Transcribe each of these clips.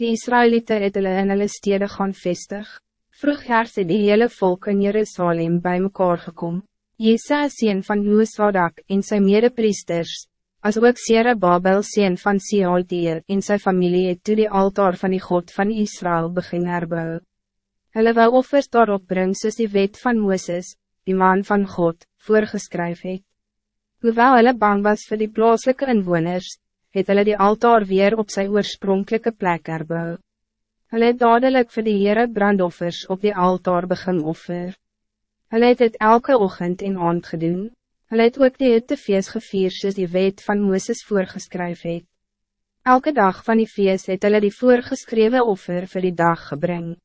Die Israëlieten het hulle in hulle stede gaan vestig. Vroeg het die hele volk in Jerusalem bij mekaar gekom. Jesa sien van Joesadak en sy medepriesters, as ook Sere Babel sien van Sealtiel en sy familie het toe die altaar van die God van Israël begin herbou. Hulle wou offers daarop bring soos die wet van Mooses, die man van God, voorgeskryf het. Hoewel hulle bang was voor die plaaslike inwoners, het hulle die altaar weer op zijn oorspronkelijke plek herbou. Hulle het dadelijk vir die Heere brandoffers op die altaar begin offer. Hulle het het elke ochtend en aand gedoen. Hulle het ook die hitte feest gevier soos die wet van Mooses voorgeskryf het. Elke dag van die feest het hulle die voorgeschreven offer voor die dag gebring.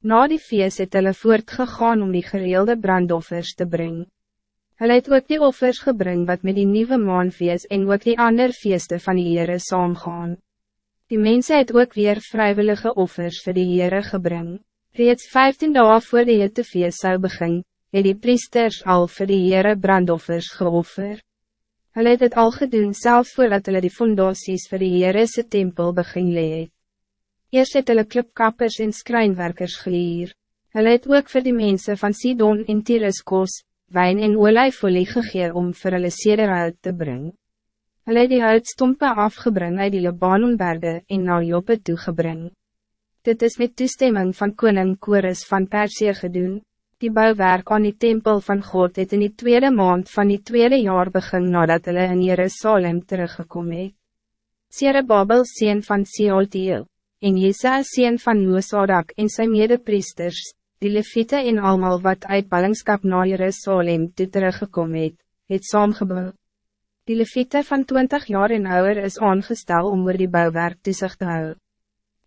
Na die feest het hulle voortgegaan om die gereelde brandoffers te brengen. Hij het ook die offers gebring wat met die nieuwe maanfeest en ook die ander feesten van die Heere saamgaan. Die mensen het ook weer vrijwillige offers voor die Heere gebring. Reeds 15 dagen voor die hittefeest zou begin, het die priesters al voor die Heere brandoffers geoffer. Hulle het het al gedoen zelfs voordat hulle die fundaties voor die Heerese tempel begin leed. Eerst het hulle klipkappers en skrijnwerkers geleer. Hulle het ook voor die mensen van Sidon en Tyrus kos, wijn en olijfolie gegee om vir hulle sederhout te brengen. Hulle het die houtstompe afgebring uit die Libanonberge en na Joppe toegebring. Dit is met toestemming van koning Kores van Persie gedoen. Die bouwwerk aan die tempel van God het in die tweede maand van die tweede jaar begin nadat hulle in Jerusalem teruggekom het. Sere Babel sien van Seoltiel, en Jesa sien van Noosadak en sy medepriesters, Die leviete en almal wat uit ballingskap na Jerusalem toe teruggekom het, het saamgebouw. Die leviete van 20 jaar en ouder is aangestel om oor die bouwwerk toesig te hou.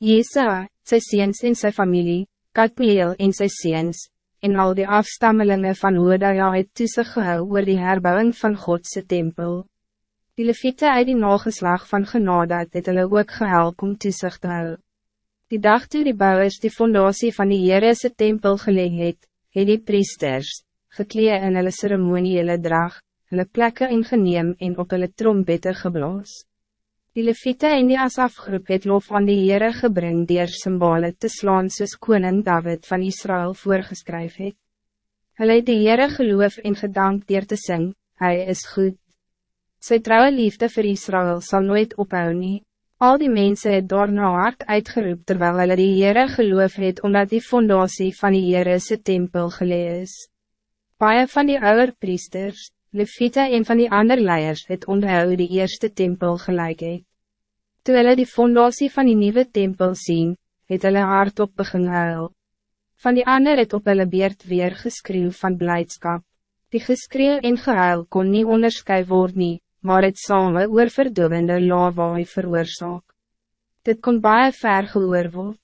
Jesa, sy seens en sy familie, Katmeel en sy seens, en al die afstammelingen van Hodaja het toesig gehou oor die herbouwing van Godse tempel. Die leviete uit die nageslag van Genadat het hulle ook gehelp om toesig te hou. Die dag toe die bouwers die fondatie van die Heerese tempel geleg het, het die priesters, geklee in hulle ceremoniële drag, hulle plekke ingeneem en op hulle trompette geblaas. Die leviete en die asafgroep het lof aan die Heere gebring dier symbole te slaan soos koning David van Israël voorgeskryf het. Hulle het die Heere geloof en gedank dier te sing, Hij is goed. Sy trouwe liefde voor Israël zal nooit ophou nie. Al die mensen het daarna hard uitgeroep terwijl hulle die Heere geloof het omdat die fondatie van die Heere sy tempel gelees. Paie van die oude priesters, Levite en van die ander leiers het onthou die eerste tempel gelijk het. Toe hulle die fondatie van die nieuwe tempel zien, het hulle hardop begin huil. Van die ander het op hulle beerd weer geskreeuw van blijdschap. Die geskreeuw en gehuil kon niet onderscheid worden. nie, maar het same oor verdovende lawaai veroorzaak. Dit kon baie ver gehoor word.